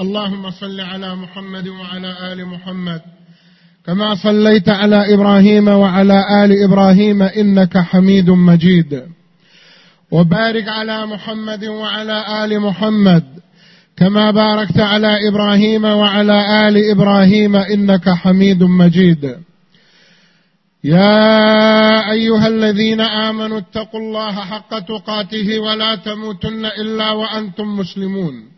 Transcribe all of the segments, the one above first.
اللهم صل على محمد وعلى آل محمد. كما صليت على إبراهيم وعلى آل إبراهيم إنك حميد مجيد. وبارك على محمد وعلى آل محمد. كما باركت على إبراهيم وعلى آل إبراهيم إنك حميد مجيد. يا أيها الذين آمنوا اتقوا الله حق تقاته ولا تموتن إلا وأنتم مسلمون.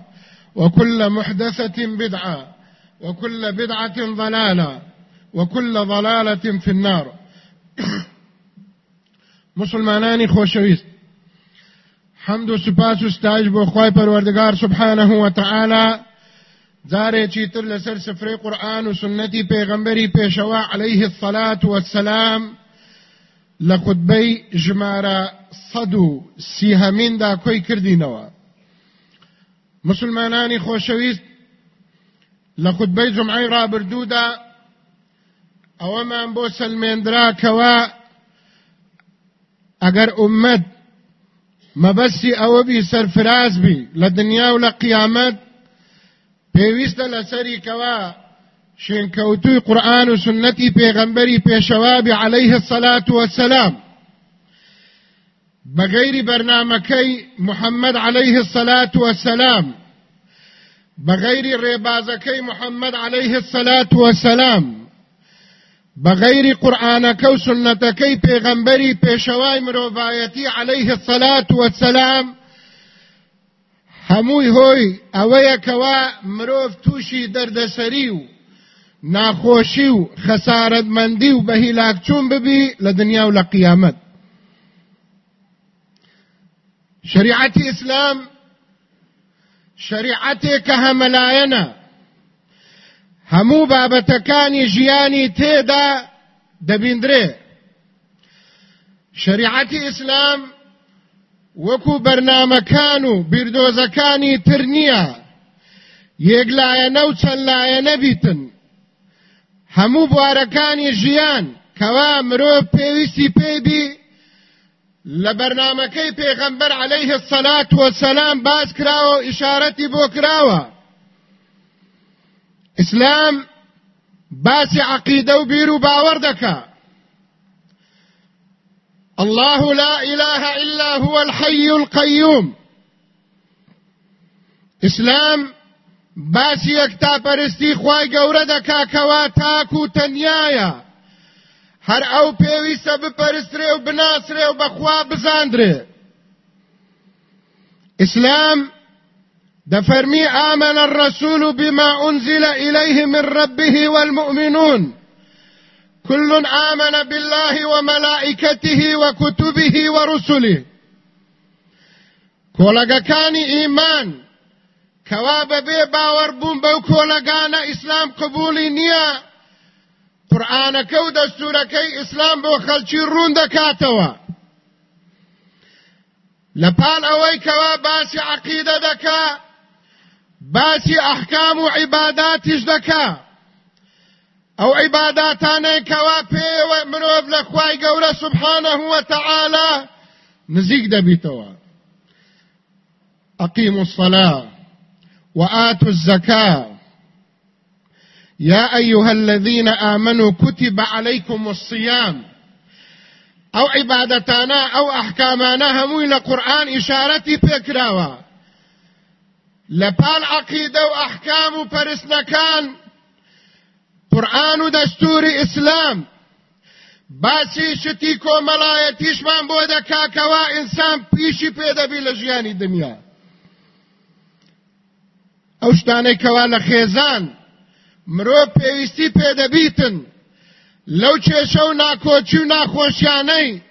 وكل محدثة بدعة وكل بدعة ضلالة وكل ضلالة في النار. مسلمانانی خۆشەویست حمد و سپاس و ستایش بۆ سبحانه و تعالی. جارێکی تر لەسەر سفرەی قورآن و سنەتی عليه الصلاة والسلام لە خودبەی ژمارە سەد و سیهەمیندا کۆی کردینەوە. مسلمانانی خۆشەویست لە خودبەی جمعی ڕابردوودا ئەوەمان بۆ سەلمێندراکەوە. ئەگەر ئومەت مەبەستی ئەوە بی سەرفراز بی لە دنیا و لە قیامەت پێویستە لەسەری کەوا شێنکەوتوی قورآن و سنەتی پێغەمبەری پێشەوابی عليه الصلاة والسلام بغير برنامجي محمد عليه الصلاة والسلام. بغير ريبازكي محمد عليه الصلاة والسلام. بغیر قرآنك و سنتکی پیغمبری پیشوای مروبایتی علیه الصلاة والسلام. هموی هوی اوی کوا مروف توشی دردسری و ناخوشی و خسارت مندی و ببی لدنیا و لقیامت. شریعت اسلام شریعت که هملاینا هەموو بابەتەکانی ژیانی تێدا دەبیندرێ شریعەتی ئیسلام وەکو بەرنامەکان و بیردۆزەکانی تر نییە یەکلایەنە و چەند لایەنە بیتن. هەموو بوارەکانی ژیان کەوا مرۆڤ پێویستی پێبی لە بەرنمەکەی پێغەمبەر عەلەیه السەلات وەسەلام باس کراوە و ئیشارەتی بۆ کراوە. إسلام بیر و باور دکا الله لا إله إلا هو الحي القيوم. إسلام باسی یکتا پرستی خوای گەورە دەکا کەوا تاک و هەر ئەو پێویستە بپەرسترێ و بناسرێ و بەخوا بزاندرێ ئیسلام دفرمي آمن الرسول بما أنزل إليه من ربه والمؤمنون۔ كل آمن بالله وملائكته وكتبه ورسله۔ كولغاكاني إيمان كواب بي باور بوم بو كولغانا إسلام قبولي نيا قرآن كو دستوركي إسلام بو خلچي رون دكاتوا لپال اوي كوا باسي عقيدة دكا باسی احکام و عباداتش دکا. ئەو عیباداتانەی کەوا پێوە مرۆڤ لە خوای گەورە سبحانه وتعالى نزیک دەبیتەوە أقيموا الصلاة وآتوا الزكاة يا أيها الذين آمنوا كتب عليكم الصيام. أو عبادتانا أو أحكامانا همو إلى قرآن إشارتي بكراوا لپال عقيدة وأحكام كان قرآن دستور إسلام. باسی شتی کۆمەڵایەتیشمان بۆ دەکاکەوە ئینسان پیشی پێدەبی لە ژیانی دنیا. ئەو شتانەی کەوا لە خێزان مرۆڤ پێویستی پێدەبیتن. لەو کێشە و ناکۆچی و ناخۆشیانەی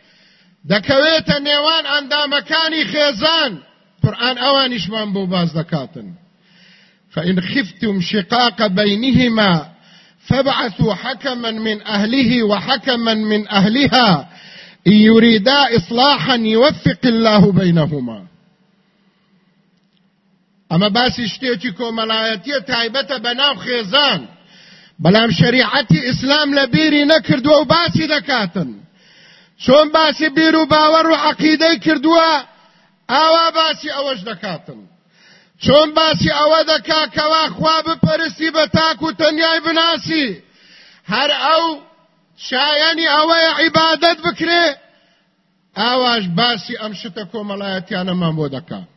دەکەوێتە نێوان ئەندامەکانی خێزان. قورآن ئەوانیشمان بۆ باز دەکاتن. فإن خفتم شقاق بينهما فابعثوا حكما من أهله وحكما من أهلها إن يريدا إصلاحا يوفق الله بينهما. ئەمە باسی شتێکی کۆمەڵایەتیە تایبەتە بەناو خێزان. بەڵام شریعەتی ئیسلام لە بیری نەکردووە و باسی دەکاتن. چۆن باسی بیر و باوەڕ و عقیدەی کردووە ئاوا باسی ئەوەش دەکاتن. چۆن باسی ئەوە دەکا کەوا خوا بپەرستی بە تاک و تەنیای بناسی. هەر ئەو شایەنی ئەوەیە عیبادەت بکرێ ئاواش باسی ئەم شتە کۆمەڵایەتیانەمان بۆ دەکات.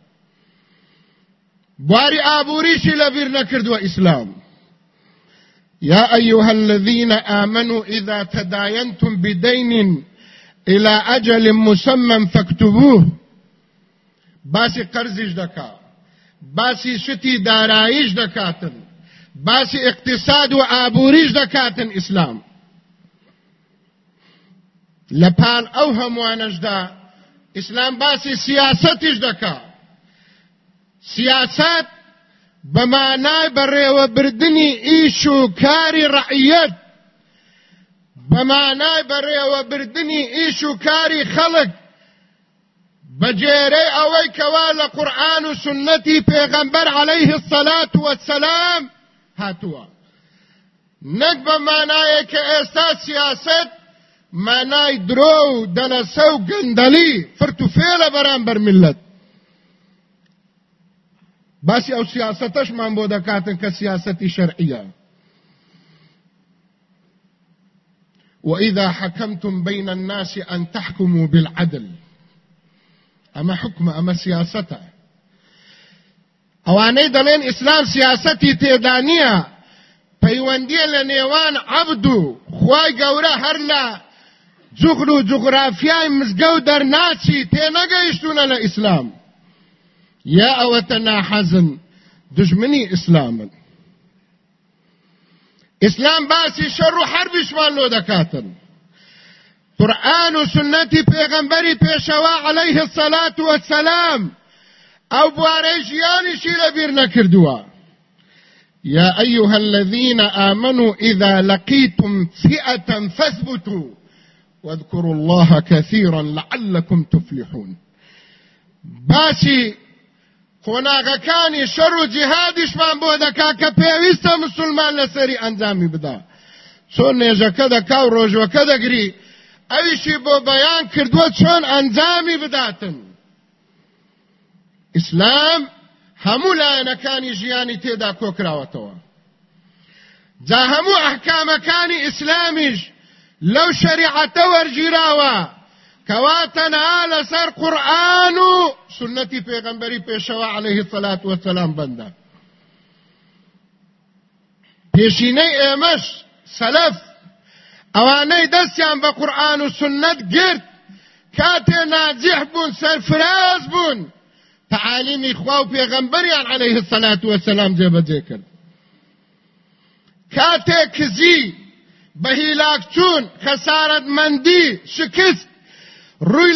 بواري آبوريشي لبير نكردوا إسلام يا أيها الذين آمنوا إذا تداينتم بدين إلى أجل مسمى فاكتبوه. باسي قرزش دكا باسي شتي دارایش دكاتن باسي اقتصاد وآبوريش دكاتن إسلام. لپان أو هموانش دا اسلام باسی سیاستش دکا سیاست بەمانای بەڕێوەبردننی ئیش و کاری ڕعیەت بەمانای بەڕێوەبردننی ئیش و کاری خەڵک بەجێرەی ئەوەی کەوا لە قورآن و عليه الصلاة والسلام. هاتووە نەک بە مانایە کە ئێستا سیاست مانای درۆ و دەنەسە ملت باسی سیاستش من بۆ دەکاتن کە سیاستی شەرعیە. وإذا حكمتم بين الناس أن تحكموا بالعدل. أما حكم أما سياسته ئەوانەی دەڵێن ئیسلام سیاستی تێدانە پەیوەندیە لە نێوان عەبد و خوای گەورە هەر لە جوغر و جوغرافیای مزگە و دەرناچی یا ئەوەتە ناحەزن دژمنی ئیسلامن ئیسلام باسی شەڕ و حربیشمان لۆ دەکاتن قرآن و سنەتی پێغەمبەری پێشەوە عليه الصلاة والسلام. ئەو بوارەی ژیانیشی لەبیر نەکردووە يا أيها الذين آمنوا إذا لقيتم فئة فاثبتوا واذكروا الله كثيرا لعلكم تفلحون. باشي خۆناغەکانی شەڕ و جیهادیشمان بۆ دەکا کە پێویستە مسلمان لەسەری ئەنجامی بدا. چۆن نێژەکە دەکا و ڕۆژوەکە دەگری ئەویشی بۆ بەیان کردووە چۆن ئەنجامی بداتن. ئیسلام هەموو لایەنەکانی ژیانی تێدا کۆکراوەتەوە. جا هەموو ئەحکامەکانی ئیسلامیش لەو شەریعەتە وەرگیراوە. كواتنا لسر قرآن سنتي پیغمبری پیشوا عليه الصلاة والسلام بنده. پیشینه ایمش سلف اوانه دستیان با قرآن و سنت گرد کاته ناجح بون سرفراز بون. تعالیم خواه پیغمبریان عليه الصلاة والسلام جيبه جي كاته كزي بهیلاک چون خسارت مندی شکست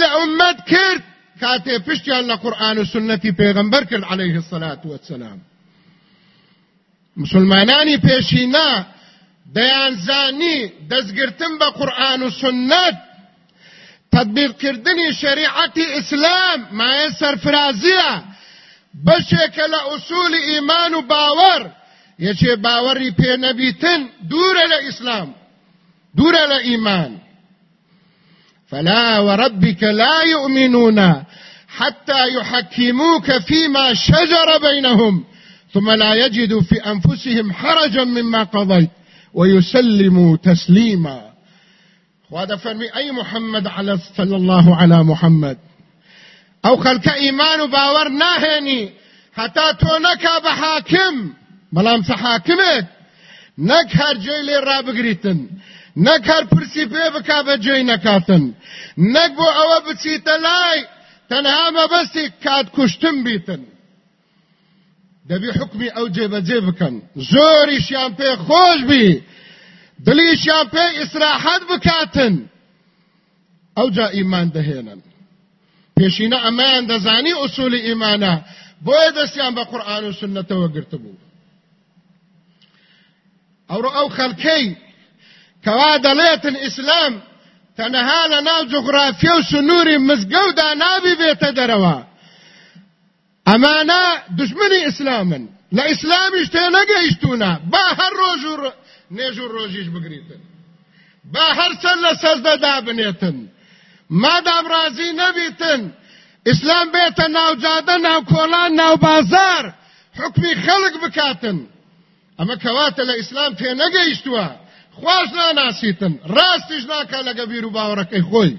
لە ئومەت کرد. کاتێ پشتیان لە قورآن و سنەتی پێغەمبەر کرد عليه الصلاة والسلام. مسلمانانی پێشینا دەیانزانی دەستگرتن بە قورآن و سنت. تطبیقکردنی شریعەتی ئیسلام مایە سەرفرازیە. بەشێکە لە ئوسولی ئیمان و باوەڕ. یەکێ باوەڕی پێ نەبیتن دوورە لە ئیسلام دوورە لە ئیمان فلا وربك لا يؤمنون حتى يحكموك فيما شجر بينهم ثم لا يجدوا في أنفسهم حرجا مما قضيت ويسلموا تسليما. وهذا فرمي أي محمد على صلى الله على محمد. أو خلق إيمان باور ناهني حتى تونك بحاكم. بلام سحاكمت. نك هر جيلي رابقريتن نەک هەر پرسی پێ بک بە جێی نەکاتن. نەک بۆ ئەوە بچیتە لای تەنها مەبەستی کات کوشتم بیتن. دەبی حکمی ئەو جێبەجێ بکەن. زۆریشیان پێ خۆش بی. دلیشیان پێ ئیسراحەت بکاتن. ئەو جا ئیمان دەهێنن. پێشینە ئەمایان دەزانی ئوسولی ئیمانە. بۆیە دەستیان بە قورآن و سنەتەوە گرتبوو. ئەوڕۆ ئەو خەلکەی کەوا دەڵێتن ئیسلام تەنەها لە ناو جغرافیە و سنووری مزگەودا نابی بێتە دەرەوە. ئەمانە دشمنی ئیسلامن. لە ئیسلامیش تێ نەگەیشتونە با هەر ڕۆژ و نێژ و ڕۆژیش بگریتن. با هەر چەند لە سەزدەدا بنێتن مادام ڕازی نەبیتن. ئیسلام بێتە ناوجادە ناو کۆڵان ناو بازار. حکمی خەڵک بکاتن. ئەمە کەواتە لە ئیسلام تێ نەگەیشتووە. خواش ناناسیتن ڕاستیش ناکە لەگە بیر و باوەڕەکەی خۆی.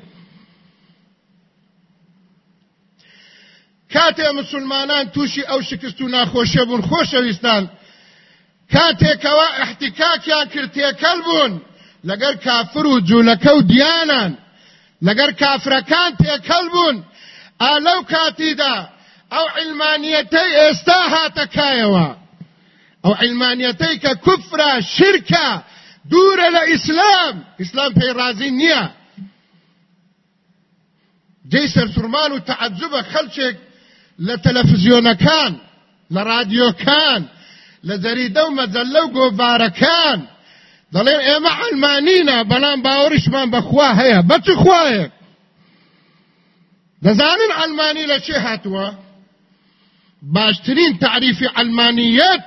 کاتێ مسلمانان تووشی ئەو شکست و ناخۆشیە بوون خۆشەویستان. کاتێکەوە احتیکاکیان کرد تێکەل بوون. لەگەر کافر و جوولەکە و دیانان. لەگەر کافرەکان تێکەل بوون. ئالەو کاتیدا ئەو علمانیەتەی ئێستا هاتەکایەوە. ئەو علمانیەتەی کە کوفرە شرکە دوورە لە ئیسلام ئیسلام پێی رازی نییە جێی سەرسوورمان و تەعجبە خەلچێک لە تەلەڤزیۆنەکان لە رادیۆکان لە جەریدە و مەجەلە و گۆڤارەکان دەڵێن ئێمە ئەلمانینە بەڵام باوەڕیشمان بەخوا هەیە بەچ خوایەک دەزانن ئەلمانی لە چێ هاتووە باشترین تعریفی ئەلمانیەت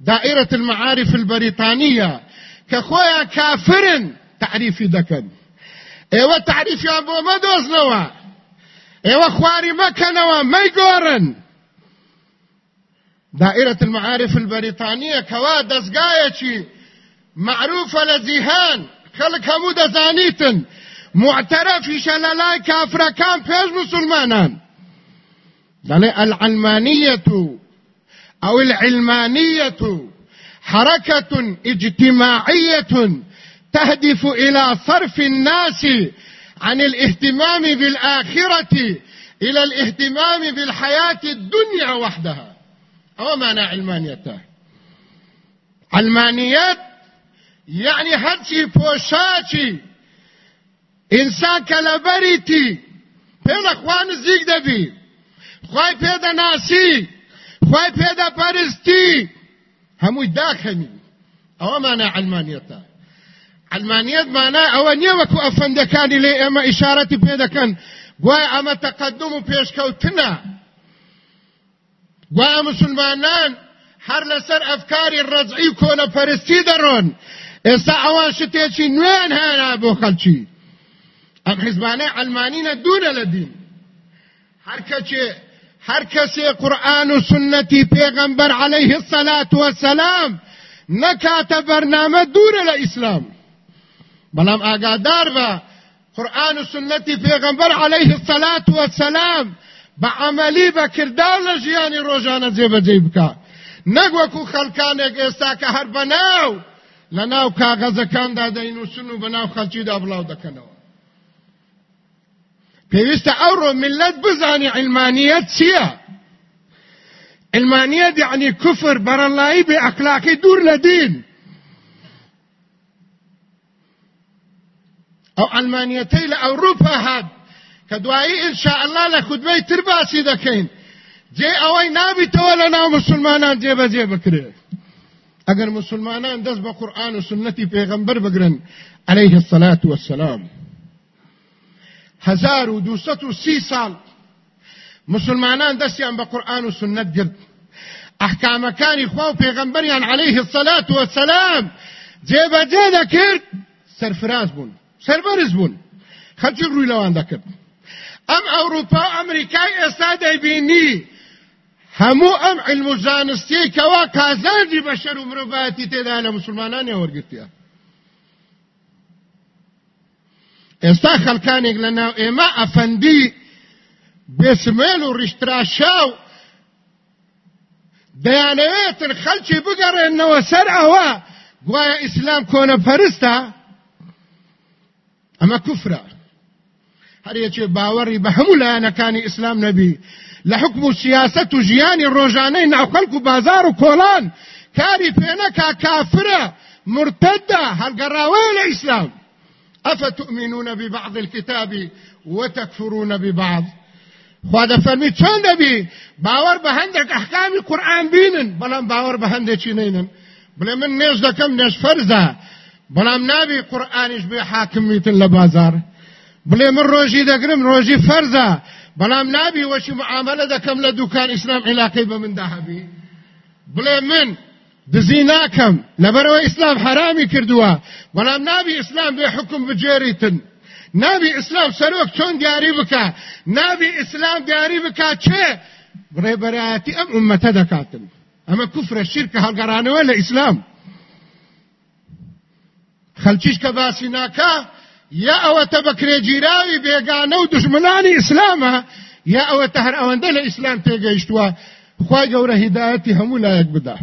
دائرة المعارف البريطانية. كخويا كافرن تعريفي دكن. إيوه تعريفي أبو مدوز نوا. إيوه خواري مكنوا ما يقورن. دائرة المعارف البريطانية كوا دزقايتي. معروفة لزيهان خلق همو دزانيتن معترف شلالاي كافر كان فيش مسلمانا العلمانية أو العلمانية. حركة اجتماعية تهدف إلى صرف الناس عن الاهتمام بالآخرة إلى الاهتمام بالحياة الدنيا وحدها. أو معنى علمانيته علمانيات يعني هرشي بوشاشي. إنسان كالبريتي بين أخوان الزيق دبي. خواهي بيدا ناسي. خواهي بيدا بارستي. هەمووی داکەنی ئەوە مانە علمانیەتە علمانیت مانە ئەوە نییە وەکو ئەفەندەکانی لێ ئێمە ئیشارەتی پێ دەکەن. گوای ئەمە تەقدم و پێشکەوتنە. گوایە مسلمانان هەر لەسەر ئەفکاری ڕەزعی و کۆنەپەرستی دەڕۆن. ئێستا ئەوان شتێکی نوێن هێنا بۆ خەلکی ئەم حیزبانەی ئەلمانینە دوورە لە دین. هەر کەچێ هر کسی قرآن و سنتی پیغمبر علیه الصلاة والسلام نکات برنامه دور الاسلام. بلام آگادار با قرآن و سنتی پیغمبر علیه الصلاة والسلام با عملی با کردار لجیانی روزانه زیب زیب کا نگوکو خلکانێک ئێستا کە هەر بەناو لە ناو کاغەزەکاندا دەینووسن و بەناو خەلکیدا بڵاو دەکەنەوە پێویستە ئەوڕۆ ملت بزانی علمانیت چییە؟ علمانیت یعنی کوفر بەرەڵایی بێ ئەخلاقی دوور لە دین. ئەو ئەلمانیەتەی لە ئەوروپا هات کە دوایی ئینشاء الله لە خودبەی تر باسی دەکەین. جێ ئەوەی نابیتەوە لە ناو مسلمانان جێبەجێ بکرێت ئەگەر مسلمانان دەست بە قورآن و سنەتی پێغەمبەر بگرن عليه الصلاة والسلام هزار و دووسەت و سی ساڵ مسلمانان دەستیان بە قورآن و سنت گرت. ئەحکامەکانی خوا و پێغەمبەریان عليه الصلاة والسلام جێبەجێ دەکرد سەرفراز بوون سەربەرز بوون. خەلکی ڕووی لەوان دەکرد. ئەم ئەوروپا ئەمریکای ئێستا دەیبینی هەموو ئەم علم و زانستی کەوا کازاندی بەشەر و مرۆڤایەتی تێدا لە مسلمانانی وەرگرتیە ئێستا خەڵکانێک لە ناو ئێمە ئەفەندی بێسمێل و ڕیشتراشاو دەیانەوێتن خەلکی بگەڕێنەوە سەر ئەوە گوایە ئیسلام کۆنە پەرستە ئەمە کوفرە هەر یەکێ باوەڕی بە هەموو لایەنەکانی ئیسلام نەبی لە حکم و سیاست و ژیانی ڕۆژانەی ناوخەلک و بازار و کۆڵان کاری پێنەکا کافرە مرتدە هەرگەڕاوەیە لە ئیسلام أفتؤمنون ببعض الكتاب وتكفرون ببعض؟ خوا دەفەرمی چۆن دەبی؟ باوەڕ بە هەندێک ئەحکامی قورآن بینن بەڵام باوەڕ بە هەندێکی نینن بڵێ من نێژ دەکەم نێژ فەرزە بەڵام نابی قورآانیش بێ حاکمیتن لە بازار. بڵێ من ڕۆژی فەرزە بەڵام نابی وەشی معاملە دەکەم لە دوکان ئیسلام عیلاقی بە مندا هەبی بڵێ من دزی ناکەم لەبەرەوە ئیسلام حرامی کردووە. بەڵام نابی ئیسلام بێ حکم بجێریتن. نابی ئیسلام سەرۆک چۆن دیاری بکە؟ نابی ئیسلام دیاری بکە چێ؟ ڕێبەرایەتی ئەم ئومەتە دەکاتن. ئەمە کوفرە شیرکە هەڵگەڕانەوە لە ئیسلام. خەلکیش کە باسی ناکە یا ئەوە تە بەکرێگیراوی بێگانە و دژمنانی ئیسلامە یا ئەوە تە هەر ئەوەندە لە ئیسلام تێگەیشتووە. خی گەورە هیدایەتی هەموو لایەک بدە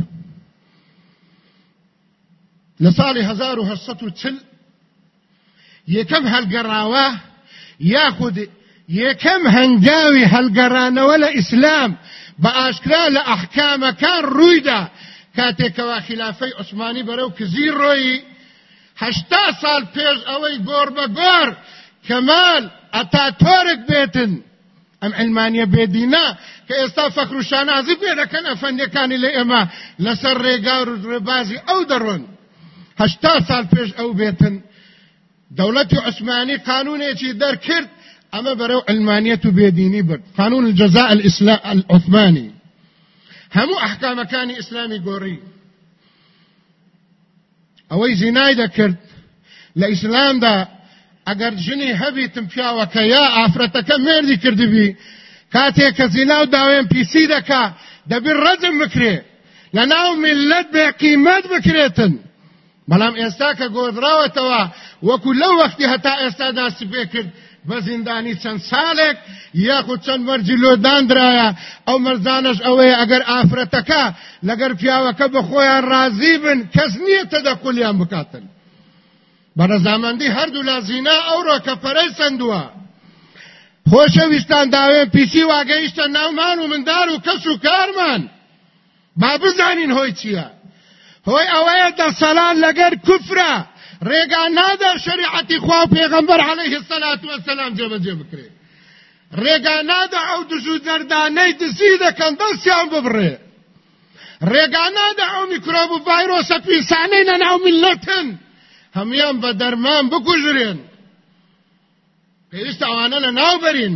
لە ساڵی 1940 یەکەم هەلگەڕاوە یاخود یەکەم هەنگاوی هەلگەڕانەوە لە ئیسلام بە ئاشکرا لە ئەحکامەکان ڕوویدا کاتێکەوە خلافەی عوسمانی بەرەو کزی ڕۆیی هەشتا ساڵ پێش ئەوەی گۆڕ بە گۆڕ کەمال ئەتا تۆرێک بێتن ئەم ئەلمانیا بێدینا کە ئێستا فەکر و شانازی پێ دەکەن ئەفەندەکانی لە ئێمە لەسەر ڕێگا و ڕێبازی ئەو دەڕۆن هشتا سال پیش أو بیتن. دولت عثماني قانونێکی دەرکرد ئەمە بەرەو علمانیت و بێدینی برد. قانون الجزاء العثماني هەموو ئەحکامەکانی ئیسلامی گۆڕی ئەوەی زینای دەکرد لە ئیسلامدا ئەگەر ژنی هەبیتم پیاوەکە یا ئافرەتەکە مێردی کردبی کاتێک کە زینا و داوێن پیسی دەکا دەبی ڕەجم بکرێ لە ناو ملت بێ قیمەت بکرێتن بەڵام ئێستا کە گۆدراوەتەوە وەکو لەو وەختی هەتا ئێستا داسی پێ کرد بە زیندانی چەند ساڵێک یاخود چەند مەرجی لۆدانرایە ئەو مەرزانش ئەوەیە ئەگەر ئافرەتەکە لەگەر پیاوەکە بە خۆیان رازی بن کەس نییە تەدەقلیان بکاتن. بە ڕەزامەندی هەردوو لا زینا ئەوڕۆ کە پەرەی سندووە. خۆشەویستان داوێن پیسی واگەیشتە ناومان و مندار و کەس و کارمان. با بزانین هۆی چییە؟ هۆی ئەوەیە دەسەلان لەگەر کوفرە ڕێگا نادا شریعەتی خوا و پێغەمبەر عەلەیه السەلات وەسەلام جێبەجێ بکرێ ڕێگا نادا ئەو دژ و دەردانەی دزی دەکەن دەستیان ببڕێ ڕێگا نادا ئەو میکرۆب و ڤایرۆسە پیسانەی نەناو میلەتن هەمیان بە دەرمان بکوژرێن پێویستە ئەوانە لە ناو بەرین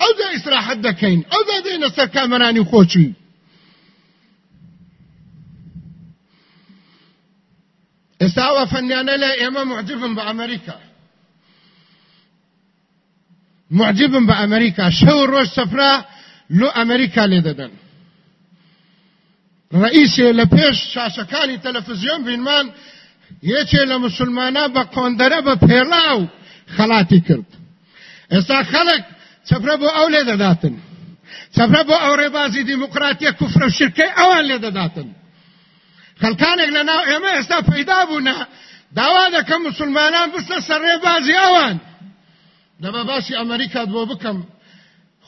ئەو دا ئیسراحەت دەکەین ئەو دا دێنە سەر کامەرانی خۆچی ئێستا ئەوە فەنیانە لە ئێمە معجبم بە ئەمریکا معجبم بە ئەمریکا شەو ڕۆژ سەفرا لۆ ئەمریکا لێ دەدەن ڕئیسێ لە پێش شاشەکانی تەلەفزیۆن بینمان یەکێ لە مسلمانە بە قۆندەرە بە پێڵاو خەڵاتی کرد ئێستا خەڵک چەپرە بۆ ئەو لێ دەداتن چەپرە بۆ ئەو خەڵکانێک لە ناو ئێمە ئێستا پەیدا بوونە داوا دەکەم مسلمانان بستە سەرڕێ بازی ئەوان دەبە باسی ئەمریکات بۆ بکەم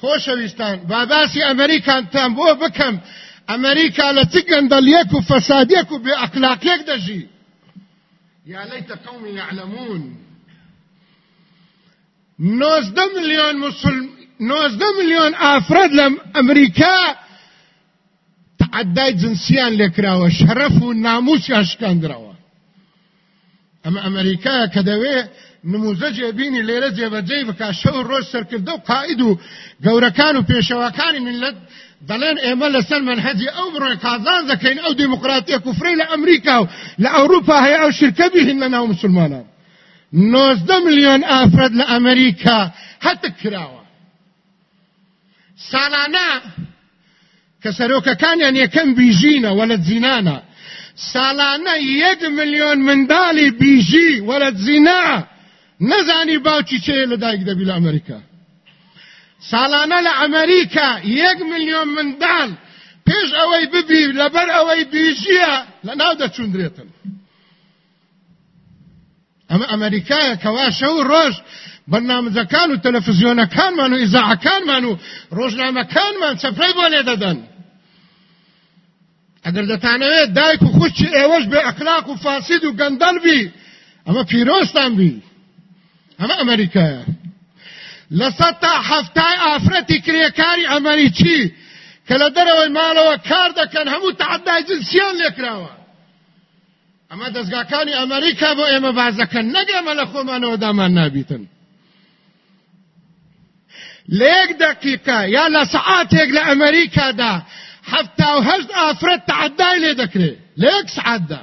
خۆشەویستان با باسی ئەمریکانتان بۆ بکەم ئەمریکا لە چ گەندەلیەک و فەسادیەک و بێ ئەخلاقیەک دەژی یا لەیتە قومی یعلمون. نۆزدە ملیۆن مسلم نۆزدە ملیۆن ئافرەد لە ئەمریکا تعدای جنسیان لێکراوە شەرەف و ناموسیان شکاندراوە ئەمە ئەمریکا کە دەوێ نموزەجێ بینی لێرە جێبەجێ بکە شەو ڕۆژ سەرکردە و قائد و گەورەکان و پێشەوەکانی ملت دەڵێن ئێمە لەسەر منهەجی ئەو بڕۆی قازان دەکەین ئەو دیموکراتیە کوفری لە ئەمریکا و لە ئەوروپا هەیە ئەو شرکە بهین لە ناو مسلمانان نۆزدە ملیۆن ئافرەت لە ئەمریکا هەتک کە سەرۆکەکانیان یەکەم بیژینە وەلە زینانە ساڵانە یەک ملیۆن منداڵی بیژی وەلە زینا نەزانی باوکی چێ لە دایک دەبی لە ئەمریکا. ساڵانە لە ئەمریکا یەک ملیۆن منداڵ. پێش ئەوەی ببی لەبەر ئەوەی بیژیە لە ناو دەچوندرێتن ئەمە ئەمریکایە کەوا شەو ڕۆژ بەرنامەکان و تەلەفزیۆنەکانمان و ئیزاعەکانمان و ڕۆژنامەکانمان چەپڕی بۆ لێ دەدەن. ئەگەر دەتانەوێت دایک و خوشتی ئێوەش بێ ئەخلاق و فاسید و گەندەل بی ئەمە پیرۆستان بی ئەمە ئەمریکایە لەسەد تا هەفتای ئافرەتی کرێکاری ئەمریکی کە لە دەرەوەی ماڵەوە کار دەکەن هەموو تعدای جنسیان لێکراوە ئەمە دەستگاکانی ئەمریکا بۆ ئێمە بازەکەن نەگەمە لە خۆمانەوە دامان نابیتن. لێک دقیقە یا لە سعاتێک لە ئەمریکادا حفتا و هەشت ئافرەت تعدای لێ دەکرێت لە یەک سعاتدا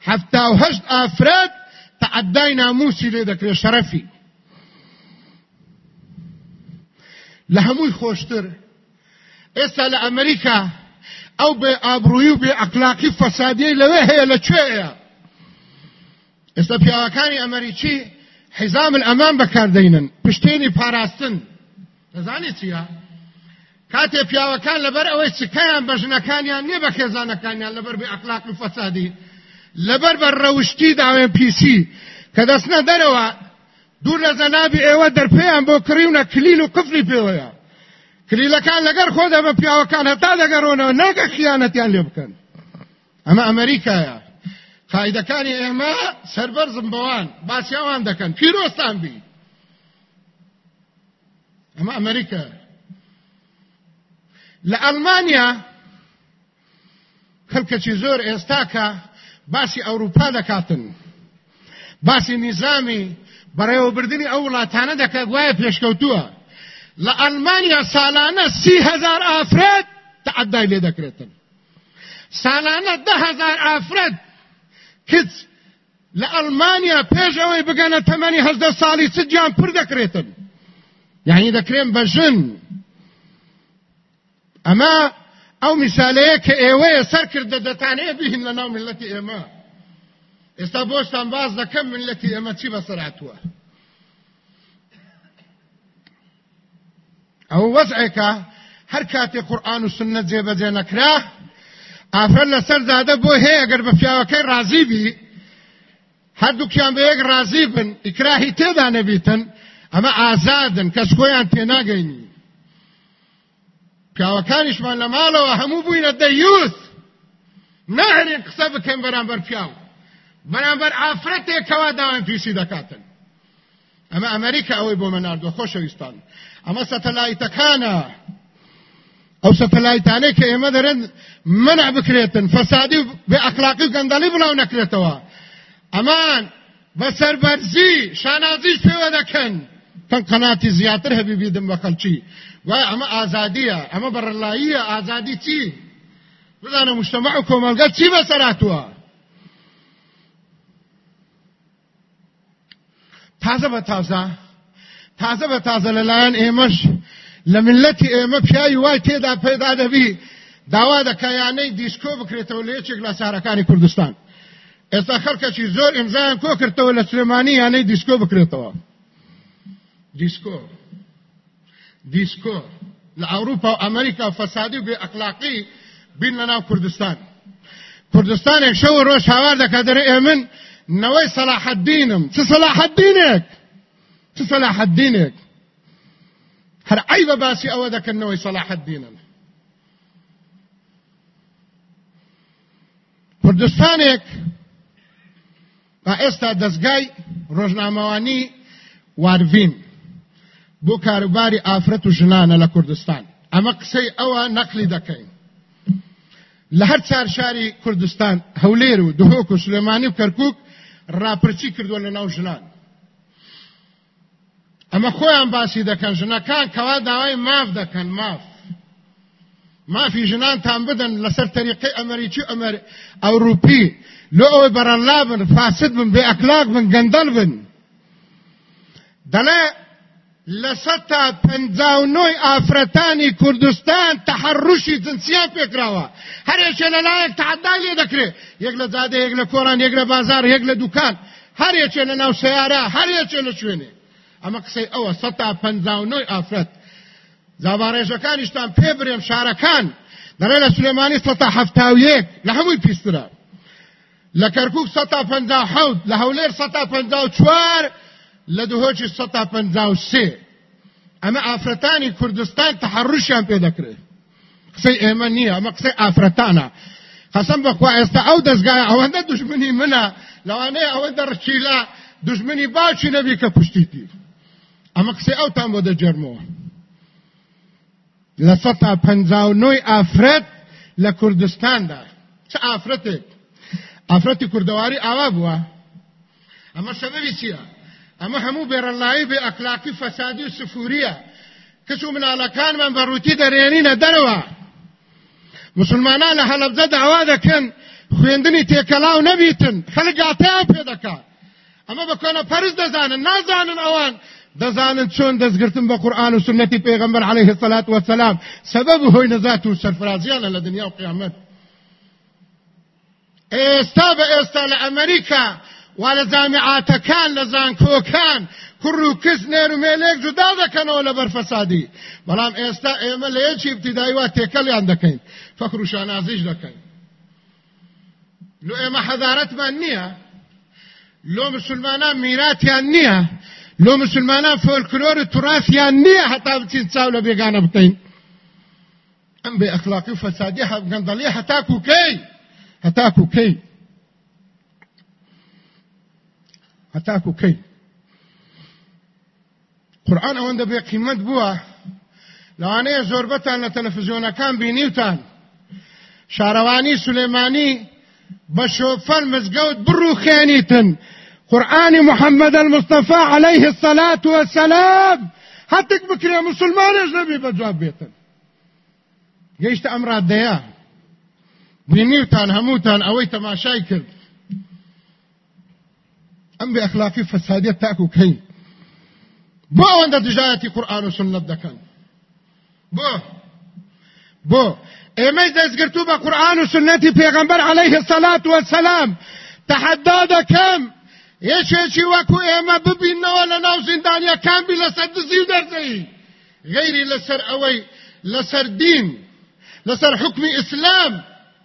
حفتا و هەشت ئافرەت تعدای ناموسی لێ دەکرێت شەرەفی لە هەمووی خۆشتر ئێستا لە ئەمریکا ئەو بێ ئابرووی و بێ ئەقلاقی فەسادی لەوێ هەیە لەکوێیە ئێستا پیاوەکانی ئەمریکی حیزام ئەمان بەکاردەینن پشتێنی پاراستن. دەزانێت چیە کاتێ پیاوەکان لەبەر ئەوەی چکەیان بە ژنەکانیان نییە بە خێزانەکانیان لەبەر بێ ئەقلاق و فەسادی. لەبەر بە ڕەوشتی داوێن پیسی کە دەستنە دەرەوە دوور لە زەنابی ئێوە دەرپێیان بۆ کڕیونە کلیل و قفلی پێوەیە. کلیلەکان لەگەر خۆ دەبە پیاوەکان هەتا دەگەڕۆنەوە ناگە خیانەتیان لێ بکەن. ئەمە ئەمریکایە. قاعدەکانی ئێمە سەربەرزم بەوان باسیاوان دەکەن پیرۆستان بی ئەمە ئەمریکا لە ئەلمانیا خەڵکەکی زۆر ئێستاکە باسی ئەوروپا دەکاتن. باسی نیزامی بەڕێوەبردننی ئەو وڵاتانە دەکە گوایە پێشکەوتووە. لە ئەلمانیا ساڵانە سی هزار ئافرەت تعدای لێ دەکرێتن. ساڵانە ده هزار ئافرەت کچ لە ئەلمانیا پێش ئەوەی بگەنە تەمەنی هەزدە ساڵی چ گیان پر دەکرێتن. یعنی دەکرێن بە ژن. ئەمە ئەو میسالەیە کە ئێوەیە سەر کردە دەتانەیە بهین لە ناو ملەتی ئێمە. ئێستا بۆشتان باز دەکەم ملەتی ئێمە چی بەسەراتوە ئەو وەزعێکە هەر کاتێک قورآن و سنە جێبەجێ نەکرا ئافرەت لەسەر زادە بۆ هەیە ئەگەر بە پیاوەکەی ڕازی بی هەردووکیان بە یەک ڕازی بن ئیکراهی تێدا نەبیتن ئەمە ئازادن کەس خۆیان تێناگەینی. پیاوەکانیشمان لە ماڵەوە هەموو بووینە دەیوت. نەهرین قسە بکەین بەرامبەر پیاو. بەرامبەر ئافرەتێکەوە داوام پیسی دەکاتن. ئەمە ئەمریکا ئەوەی بۆ مەناردوە خۆشەویستان ئەمە سەتەلایتەکانە. ئەو سەتەلایتانەی کە ئێمە دەرن منع بکرێتن فەسادی بێ ئەخلاقی و گەندەڵی بڵاو نەکرێتەوە. ئەمان بە سەربەرزی شانازیش پێوە دەکەن. تەن قەناتی زیاتر هەبی بیدم بە خەلچی وای ئەمە ئازادیە ئەمە بەڕلاییە ئازادی چی؟ بزانە مشتمع و کۆمەلگە چی بەسەراتوە تازە بە تازە. تازە بە تازە لەلایەن ئێمەش لە ملەتی ئێمە پیاوی وای تێدا پێدا دەبی. داوا دەکایانەی دیسکۆ بکرێتەوە لە یەکێک لە سارەکانی کوردستان. ئێستا خەڵکەکی زۆر ئیمزایان کۆ کردەوە لە سلێمانی یانەی دیسکۆ بکرێتەوە. دیسکۆ دیسکۆ لە ئەوروپا و ئەمریکا فەسادی و بێ ئەخلاقی بین ناو کوردستان کوردستانێک شەو ڕۆژ هاوار دەکات دەرێ ئێمن نەوەی سەلاحەدینم چ سەلاحەدینێک چ سەلاحەدینێک هەر عیبە باسی ئەوە دەکەنەوەی سەلاحەدینن کوردستانێک ئێستا دەستگای ڕۆژنامەوانی بۆ کاروباری ئافرەت و ژنانە لە کوردستان. ئەمە قسەی ئەوە نەقلی دەکەین. لە هەر چار شاری کوردستان هەولێر و دهۆک و سلێمانی و کەرکک ڕاپرچی کردووە لە ناو ژنان. ئەمە خۆیان باسی دەکەن ژنەکان کەوا داوای ماف دەکەن ماف. مافی ژنانتان بدەن لەسەر تەریقی ئەمریکی ئەمەر ئەوروپی. لۆ ئەوەی بەرەڵا بن فاسد بن بێ ئەکلاک بن گەندەل بن. دەڵێ لستا پنځاونوي افریقانی کوردستان تحرشی جنسیات وکراوه هر یو چې لایق تعدای لري یو له زاده یو له کوران یو له بازار یو له دکان هر یو چې له نو سیاره هر یو چې له شوینه اما قسەی ئەوە ستا پنجاونۆی ئافرەت. زاوارێژەکانیشتان پێبرێم شارەکان. دەڕێ لە سلێمانی ستا هەفتاویەک لە هەمووی پیسترە لە کەرکوب ستا پنجا حەوت لە هەولێر ستا پنجا و چوار سە تا پەنجاو سێ. ئەمە ئافرەتانی کوردستان تحڕوشیان پێ دەکرێت قسەی ئێمە نییە ئەمە قسەی ئافرەتانە. قەسم بەخوا ئێستا ئەو دەستگای ئەوەندە دژمنی منە. لەوانەیە ئەوەندە ڕچیلا دژمنی باوکی نەبی کە پشتیتی ئەمە قسەی ئەوتان بۆ دەجەرمەوە. لە سە تا پەنجاو نۆی ئافرەت لە کوردستاندا. چه ئافرەتێک؟ ئافرەتی کوردەواری ئاوا بووە. ئەمە سەبەبی چییە؟ ئەمە هەموو بێڕەلایی بێ ئەخلاقی فەسادی و سفوریە کەس و مناڵەکانمان بەڕووتی دەرێنینە دەرەوە مسلمانان لە هەلەبجە داوا دەکەن خوێندنی تێکەلاو نەبیتن خەڵک گاتەیان پێ دەکات ئەمە بەکۆنە پەرز دەزانن نازانن ئەوان دەزانن چۆن دەستگرتن بە قورآن و سنەتی پێغەمبەر عليه الصلاة والسلام. سبب هۆی نەزات و سەرفرازیانە لە دنیا و قیامەت ئێستا بە ئێستا لە ئەمریکا وا لە جامعاتەکان لە زانکۆکان کوڕ و کەس نێر و مێلێک جودا دەکەنەوە لە بەرفەسادی بەڵام ئێستا ئێمە لە یەکی ابتدایی وا تێکەڵیان دەکەین فەخر و شانازیش دەکەین لۆ ئێمە حەزارەتمان نییە لۆ مسلمانان میراتیان نییە لۆ مسلمانان فۆلکلۆر و توراسیان نییە هەتا بچین چاو لە بێگانە بکەین ئەم بێ ئەخلاقی و کەی قورآن ئەوەندە بێ قیمەت بووە لەوانەیە زۆربەتان لە تەلەڤیزیۆنەکان بینیوتان شارەوانی سولێمانی بە شۆفەر مزگەوت بڕوو خێنیتن قرآن محمد المصطفى عليه الصلاة والسلام. هاتك بكري مسلمان اجنبي بجواب بيتن؟ گەیشتە ئەم ڕادەیە بینیوتان هەمووتان ئەوەی تەماشای کرد ئەم بێ ئەخلاقی فەسادیت تاکو کەین بۆ ئەوەندە دژایەتی قورآن و سنت دەکەن بۆ بۆ ئێمەی دەستگرتو بە قورآن و سنەتی پێغەمبەر عليه الصلاة والسلام. تحدا دەکەم یەکێکی وەکو ئێمە ببینەوە لە ناو زیندانیەکان بی لەسەر دزی و دەرزەی غیری لەسەر ئەوەی لەسەر دین لەسەر حکمی ئیسلام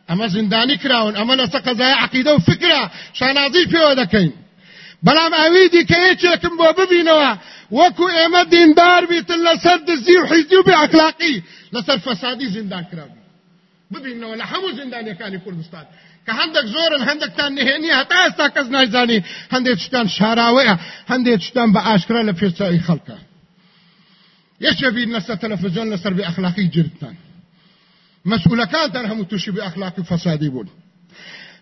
ئەمە زیندانی کراون ئەمە لەسەر قەزای عقیدە و فکرە شانازی پێوە دەکەین بەڵام ئەوی دیکە یەکێکم بۆ ببینەوە. وەکو ئێمە دیندار بیتن لەسەر دزی و حیزی و بێعقلاقی لەسەر فەسادی زیندان کراون ببینەوە لە هەموو زیندانیەکانی کوردستان. کە هەندێک زۆرن هەندێکتان نهێنی هەتا ئێستا کەس نایزانی هەندێک شتان شاراوەیە هەندێک شتان بە ئاشکرا لە پێچایی خەڵکە. یەکێ بین لەسەر تەلەڤیزیۆن لەسەر بێ ئەخلاقی گرتان مەسئولەکانتان هەموو تووشی بێ ئەخلاقی فەسادی بوون.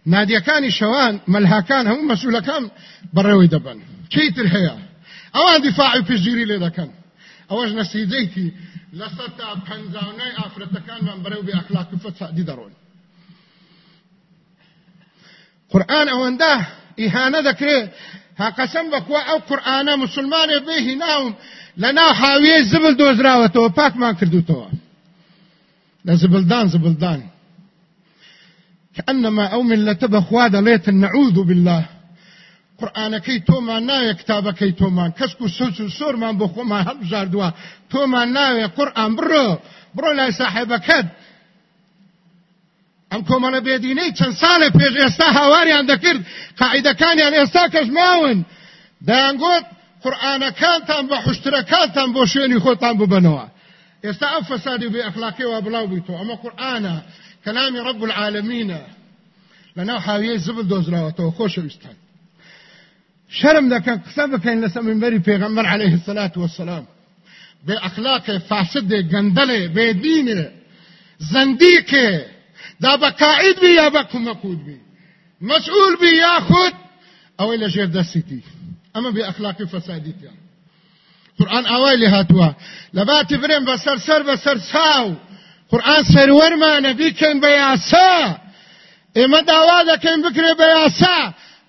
نادیەکانی شەوان مەلهاکان هەموو مەسئولەکان بەڕێوەی دەبن کەیتر هەیە ئەوان دیفاعی پێشگیری لێ دەکەن ئەوەش نەسیجەیتی لەسەر تا پەنجاونەی ئافرەتەکانمان بەرەو بێ ئەخلاقی فەسادی دەڕۆن قورآن ئەوەندە ئیهانە دەکرێت ها قەسەم بەکوە ئەو قورآانە مسلمانێ بێهی ناوم لە ناو حاویەی زبل دۆزراوەتەوە پاکمان کردوتەوە لە زبلدان زبلدان. كأنما أو من لتبخوا دليت نعوذ بالله. قورآانەکەی تۆمان ناوێ کتابەکەی تۆمان کەسک و سوچ و سۆرمان بۆ خۆمان هەڵبژاردووە تۆمان ناوێ قورآن بڕۆ بڕۆ لای ساحێبەکەت ئەم کۆمەڵە بێدینەی چەند ساڵێ پێش ئێستا هاواریان دەکرد قاعیدەکانیان ئێستا کەژماون دەیانگوت قورآانەکانتان بە حشترەکانتان بۆ شوێنی خۆتان ببنەوە ئێستا ئەم فەسادی بێ ئەخلاقیەوە بڵاو بیتەوە ئەمە قورآانە کەلامی ڕب العالمینە لەناو حاویەی زبل دۆزراوەتەوە خۆشەویستان شرم دەکەن قسە بکەین لەسەر منبەری پێغەمبەر عليه الصلاة والسلام. بێ ئەخلاقێ فاسدێ گەندەلێ بێدینێ دا بە قائد بی یا بە کومەکود بی. مسئول بی یا خود ئەوەی لە ژێر دەستیتی ئەمە بێ ئەخلاقی فەسادیتیان قورآن ئەوەی لێ هاتووە لە باتی برێن بەسەر قورآن سەروەرمانە بیکەن بە یاسا ئێمە داوا دەکەین بکرێ بە یاسا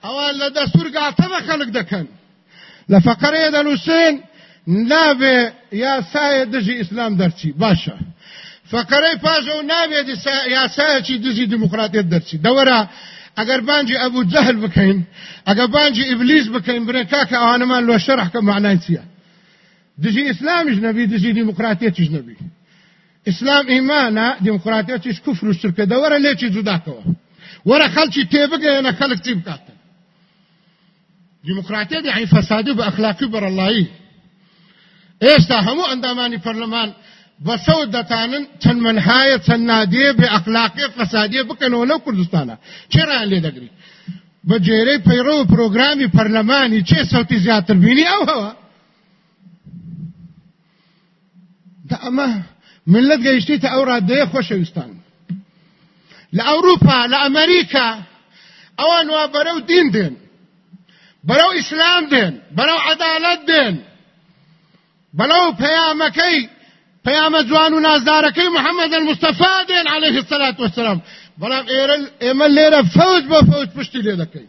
ئەوان لە دەستور گاتەمە خەڵک دەکەن لە فەقەرەیە دەنووسێن نابێ یاسایە دژی ئیسلام دەرچی باشە فەقەرەی پاژە و نابێت یاسایەکی دژی دموکراتیت دەرچی دەوەرە ئەگەر بانجی ئەبوو جەهل بکەین ئەگەر بانجی ئیبلیس بکەین برێن کاکە ئەوانەمان لۆ شەرحکە معنای چییە دژی ئیسلامیش نەبی دژی دیموکراتیەتیش نەبی ئیسلام ئیمانە دیموکراتیەتیش کوفر و شرکە دەوەرە لێکی جوداکەوە. وەرە خەڵکی تێبگەیەنە خەڵک چی بکاتن؟ دیموکراتیەت یعنی فەسادی بە ئەخلاقی بەرەڵایی ئێستا هەموو ئەندامانی پەرلەمان بە سەوت دەتانن چەند منهایە چەند نادێ بێ ئەخلاقی فەسادیە بکەنەوە لەو کوردستانە. چێران لێ دەگری بە جێرەی پەیڕە و پرۆگرامی پەرلەمانی چێ سەوتی زیاتر بینی؟ ئەو هەوە دا ئەمە ملت گەیشتیتە ئەو ڕادەیە خۆشەویستان. لە ئەوروپا لە ئەمریکا ئەوان وا بەرەو دین دێن بەرەو ئیسلام دێن بەرەو عەدالەت دێن. بەلەو پەیامەکەی پەیامە جوان و نازدارەکەی محەممەد المستەفا دێن عليه الصلاة والسلام بەڵام ئێمە لێرە فەوج بە فەوج پشتی لێ دەکەی.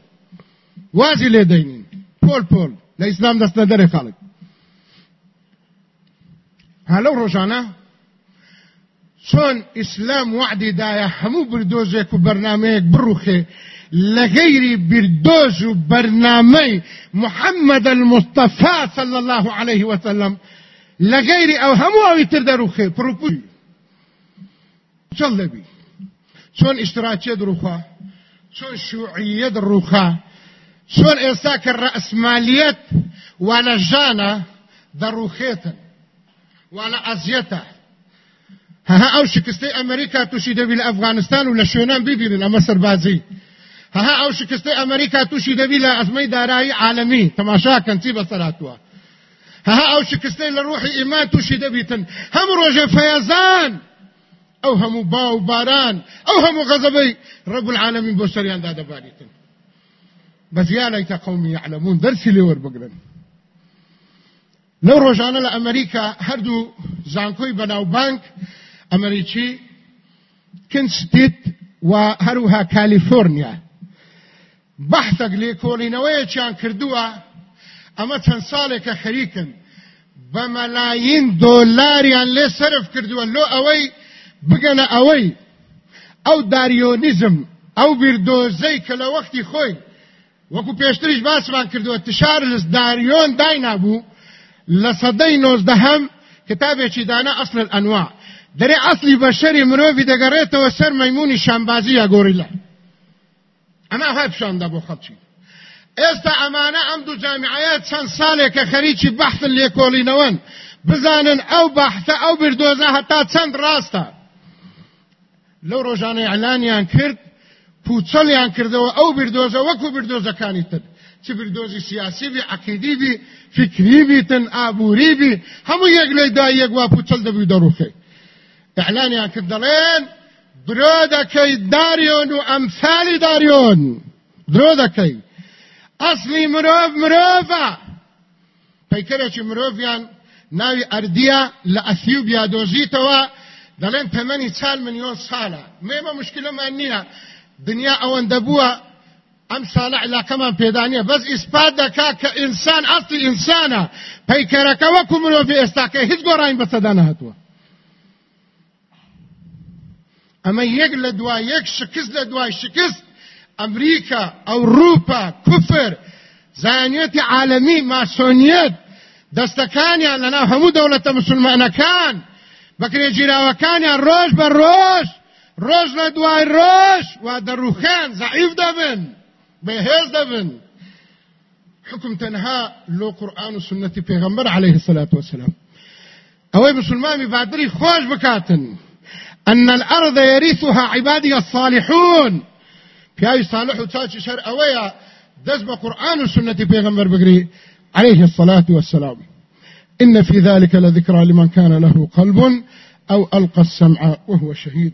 وازی لێ دەینین. پۆل پۆل. لە ئیسلام دەستە دەرێ خاڵک هەلەو ڕۆژانە. چۆن ئیسلام وعدی دایە هەموو بردۆزێک و بەرنمەیەک بڕوخێ لغير بردوز برنامج محمد المصطفى صلى الله عليه وسلم لغير أو همو أو تردروخي پروپوی چل لبی چون اشتراكية دروخا چون شيوعية دروخا چون إساك الرأسمالية ولا جانا دروخيتا ولا أزيتا ها أو شكستي أمريكا تشيد بالافغانستان ولا شونان بيبين اما سربازي ها أو شکسته امریکا توشی دەبی لە ئەزمەی دارایی عالمی تەماشاکەن چی بەسەراتوە ها أو شکسته لە ڕوحی ئیمان توشی دەبیتن هەم ڕۆژێ فەیەزان ئەو هەموو باو باران ئەو هەموو غەزەبەی ڕب العالمین بۆ سەریاندا دەباریتن بەزیانەیتە قومی يعلمون دەرسی لێ وەربگرن لەو ڕۆژانە لە ئەمریکا هەردوو زانکۆی بەناوبانک ئەمریکی کنستیت و هەروها کالیفۆرنیا. بەحتەک لێکۆڵینەوەیەکیان کردووە ئەمە چەند ساڵێکە خەریکن. بە مەلایین دۆلاریان لێ سرف کردووە لۆ ئەوەی بگەنە ئەوەی. ئەو داریۆنیزم ئەو بیردۆزەی کە لە وەختی خۆی وەکو پێشتریش باسمان کردووە تشارلز داریۆن داینابوو لە سەدەی نۆزدەهەم کتابێکی دانا ئەسل ئەنواع دەرێ ئەسلی بەشەری مرۆڤی دەگەڕێتەوە سەر مەیمونی شامبازی یا گۆریلا. ئەمە های پیشاندا بۆ خەڵکی. ئێستا ئەمانە ئەم دوو جامعەیە چەند ساڵێکە خەریکی بەحتن لێکۆڵینەوەن. بزانن ئەو بەحتە ئەو بردۆزە هەتا چەند ڕاستە. لەو ڕۆژانەی ئەلانیان کرد پوچەڵیان کردەوە ئەو بردۆزە وەکو بردۆزەکانی تر. چ بردۆزی سیاسی بی عقیدی بی فکری بیتن ئابووری بی هەموو یەک لەی دا یەک وا پوچەل دەبی دەڕوخی ئەعلانیان کرد دەڵێن درۆ دەکەی داریۆن و ئەمثالی داریۆن. درۆ دەکەی. ئەسلی مرۆڤ مرۆڤە. پەیکەرێکی مرۆڤیان ناوی ئەردیە لە ئەثیوبیا دۆزیتەوە دەڵێن تەمەنی چال ملیۆن ساڵە. مێمە مشکلەمان نییە. دنیا ئەوەندە بووە. ئەم ساڵە علاقەمان پێدانیە بەس ئیسپات دەکا کە ئینسان ئەسلی ئینسانە. پەیکەرەکە وەکو مرۆڤی ئێستاکە. هیچ گۆڕین بەسەدا نهاتووە ئەمە یەک لە دوای یەک شکست لە دوای شکست ئەمریکا ئەوروپا کوفر زانیەتی عالەمی ماسۆنیەت دەستەکانیان لەناو هەموو دەوڵەتە مسلمانەکان بەکرێ جیراوەکانیان ڕۆژ بە ڕۆژ ڕۆژ لە دوای ڕۆژ وا دەڕوخیان زعیف دەبن بەهێز دەبن حكم تنها لو قرآن وسنة پیغمبر عليه الصلاة والسلام. أوي مسلماني بادري خوش بكاتن. أن الأرض يرثها عبادي الصالحون. في صالح وتاتي شر أويا دزب قرآن وسنة بيغمبر بقري عليه الصلاة والسلام. إن في ذلك لذكرى لمن كان له قلب أو ألقى السمع وهو شهيد.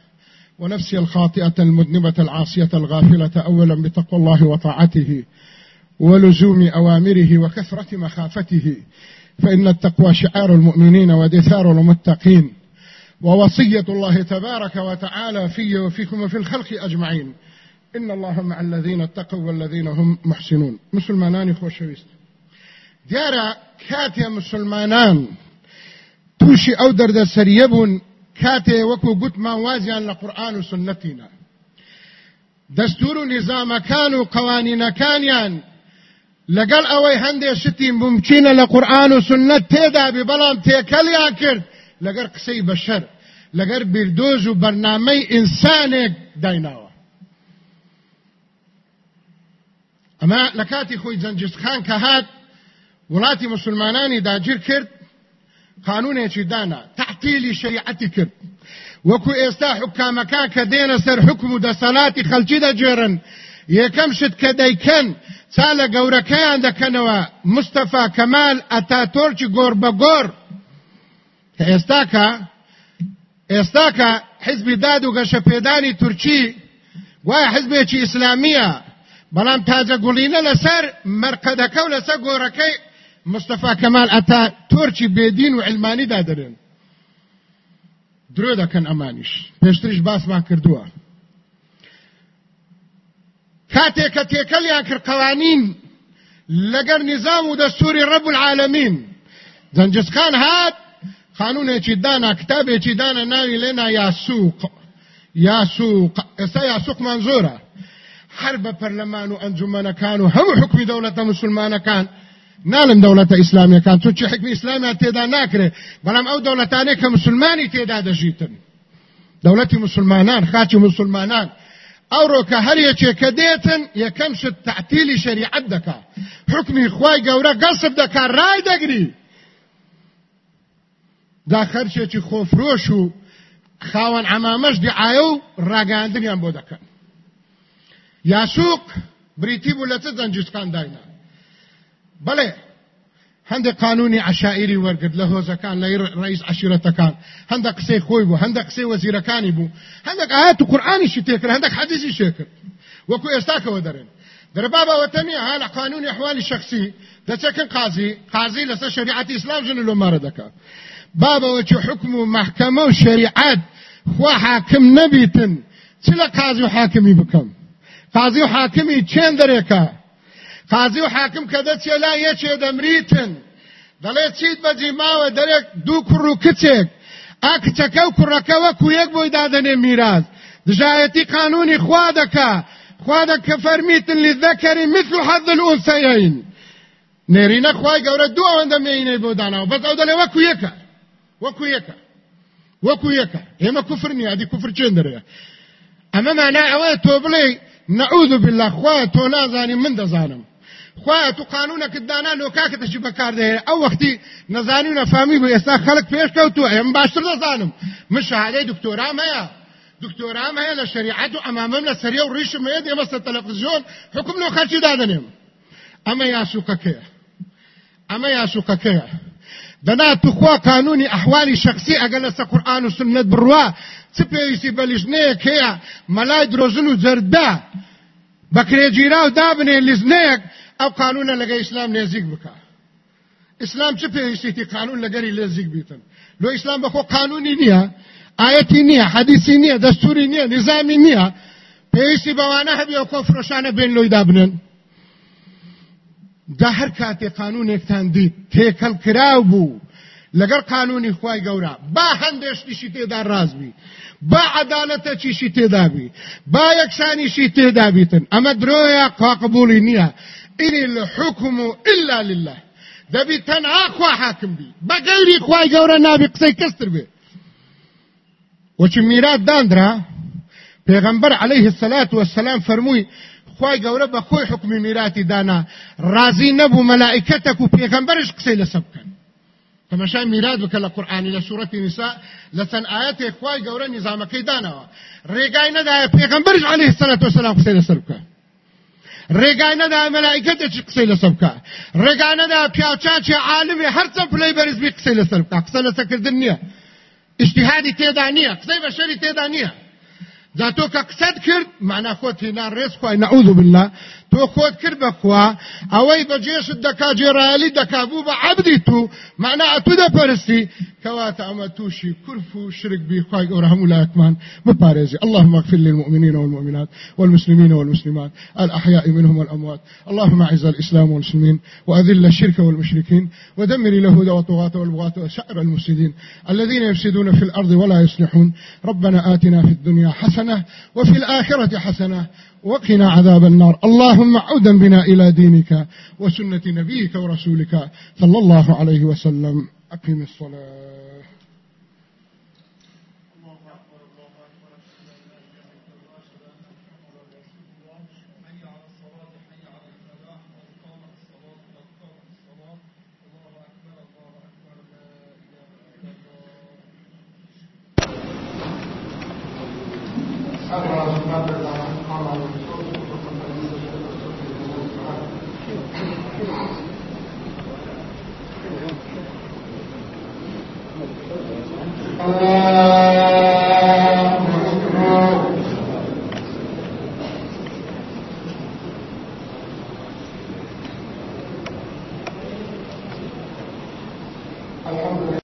ونفسي الخاطئة المذنبة العاصية الغافلة أولا بتقوى الله وطاعته ولزوم أوامره وكثرة مخافته. فإن التقوى شعار المؤمنين ودثار المتقين. ووصية الله تبارك وتعالى في وفيكم وفي الخلق أجمعين. إن الله مع الذين اتقوا والذين هم محسنون. مسلمانان خوشويست دیارە کاتێ مسلمانان. تووشی ئەو دەردەسەریە بوون کاتێ وەکو گوتمان وازیان لە قورآن و سنەتینە دەستور و نظامەکان و قوانینەکانیان لەگەڵ ئەوەی هەندێک شتی ممچینە لە قورآن و سنت تێدا بێ بەڵام تێکەلیان کرد لەگەر قسەی بەشەر لەگەر بیردۆز و بەرنامەی ئینسانێک دایناوە ئەمە لە کاتی خۆی جەنجستخان کە هات وڵاتی مسلمانانی داگیر کرد قانونێکی دانا؟ تحتیلی شریعەتی کرد. وەکو ئێستا حکامەکان کە دێنە سەر حکم و دەسەڵاتی خەلکی دەجێرن یەکەم شت کە دەیکەن چا لە گەورەکەیان دەکەنەوە مستەفا کەمال ئەتاتۆرکی گۆر بە گۆر کە ئێستاکە ئێستاکە حزبی داد و گەشەپێدانی تورکی وایە حزبێکی ئیسلامیە بەڵام تاجە گوڵینە لەسەر مەرقەدەکە و لەسەر گۆڕەکەی مستەفا کەمال ئەتا تۆرکی بێدین و علمانی دادرێن درۆ دەکەن ئەمانیش. پێشتریش باسمان کردووە. کاتێک کە تێکەلیان کرد قوانین لەگەر نظام و دەستوری ڕەب العالمین. جەنجسکان هات قانونێکی دانا کتابێکی دانا ناوی لێنا یاسوق. یاسوق ئێستا یاسوقمان زۆرە هەر بە پەرلەمان و ئەنجومەنەکان و هەموو حکمی مسلمانەکان. نالم دولت اسلامی کان. تو چی حکم اسلامی تیدا ناکره. بلام او دولتانی که مسلمانی تیدا دجیتن دولتی مسلمانان خاچی مسلمانان. او رو که هر یکی که دیتن یکم شد تعطیل شریعت دکا. حکمی خوای گوره قصب دکا رای دگری. دا خرچه چی خوفروش و خاوان عمامش دعایه و راگاندنیان بودکن. یاسوق بریتی بولت زنجیسکان داینان بەڵێ هەندێک قانونی عشائری وەرگرت لە هۆزەکان لە ڕئیس عشیرەتەکان هەندێک قسەی خۆی بوو هەندێک قسەی وەزیرەکانی بوو هەندێک ئاەت و قورآانیشی تێکرد هەندێک حەدیزی شێکرد وەکو ئێستاکەوە دەرێن دەربابا وەتەنی ها لە قانونی احوالی شخصی دەچەکن قازی قازی لەسەر شریعەتی ئیسلام ژن لۆمارە دەکا بابەوەکی حکم و محکەمە و شریعەت خوا حاکم نەبیتن چ لە قازی و حاکمی بکەم قازی و حاکمی قازی و حاکم کە دەچێ لا یەکێ دەمریتن. دەڵێ چیت بەجی ماوە دەرێک دوو کوڕ و کچێک. ئا کچەکە و کوڕەکە وەکو یەک بۆی دادەنێ میراز. دژایەتی قانونی خوا مثل حەظ الأنثيين نێرینە خوای گەورە دوو ئەوەندە مێینەی بۆ داناوە. بەس ئەو دەڵێ وەکو یەکە. وەکو یەکە. وەکو یەکە. ئێمە کوفر نییە دی کوفر چێن دەرێ؟ ئەمە مانای ئەوەیە بالله خوا تۆ نازانی من دەزانم. خوا تو قانونەکە دانا لۆکاکەتەشی بەکاردەهێ ئەو وەختی نەزانی و نەفامی بوو ئێستا خەڵک پێشکەوتووە ئێم باشتر دەزانم. من شهادەی دکتۆرام هەیە. دکتۆرام هەیە لە و ئەمامەم لە سەریە و ڕیشم هەیە دێمە سەر تەلەڤیزیۆن حکم لۆ خەرچی دادەنێم. ئەمە یاسووقەکەیە ئەمە یاسووقەکەیە دەنا توخوا قانونی ئەحوالی شخصی ئەگەر لەسەر قورئان و سنت بڕوا چ پێویستی بە لیژنەیەک هەیە؟ مەلای درۆژن و جەردا. ئەو قانونە لەگە ئیسلام نێزیک بکە. ئیسلام چه پێویستێتی قانون لەگەری لێزیک بیتن؟ لۆ ئیسلام بەخۆ قانونی نییە ئاەتی نییە حەدیسی نییە دەستوری نییە نظامی نییە پێویستی بەوانە هەبی ئەو کۆفرۆشانە بێن لۆی دابنن. دا هەر کاتێ قانونێکتان دیت تێکەڵ کراو بوو. لەگەر قانونی خوای گەورە با هەندێشتیشی تێدا ڕازبی با عدالەتە چیشی تێدابی با یەکسانیشی تێدابیتن ئەمە درۆیە قاقبولی نییە. إن الحكم إلا لله. دبي تنها خوا حاكم بي. بغيري خواي گورا نابي قسي كستر بي. وچ ميرات داندرا پێغەمبەر عليه الصلاة والسلام فەرمووی خی گەورە بە خۆی حکمی دانا. ڕازی نەبوو مەلائکەتەک و پێغەمبەرش قسەی لەسە بکەن تەمەشای میرات بکە لە قورآانی لە سوورەتی نیسا لە چەند ئاەتێک خی گەورە نظامەکەی دانەوە ڕێگای نەدایە پێغەمبەرش بکە ڕێگای نەدا مەلائکەتێکی قسەی لەسەر بکە ڕێگای نەدا پیاچاچی عالمی؟ هەرچەند پلەی بەرزبی قسەی لەسەر بکە قسە لەسەرکردن نییە اجتهادی تێدا نییە قسەی بەشەری تێدا نییە جاتۆ کە قسەت کرد معنا خۆت هێنا ڕێز خوای نعوذ بالله. تۆ خۆت کرد بەخوا ئەوەی بەجێشت دەکا جێڕایەلی دەکا بوو بە عەبدی تو. معنا ئەتو دەپەرستی كواتا أما توشي كوفر و شرك بي خواي گەورە هەموو لاكمان بباريزي اللهم اغفر للمؤمنين والمؤمنات والمسلمين والمسلمات. الأحياء منهم والأموات. اللهم أعز الإسلام والمسلمين وأذل الشرك والمشركين ودمر اليهود والطغاة والبغاة وسائر المفسدين. الذين يفسدون في الأرض ولا يصلحون. ربنا آتنا في الدنيا حسنة وفي الآخرة حسنة وقنا عذاب النار. اللهم عودا بنا إلى دينك وسنة نبيك ورسولك. صلى الله عليه وسلم. أقم الصلاة. الله Oh.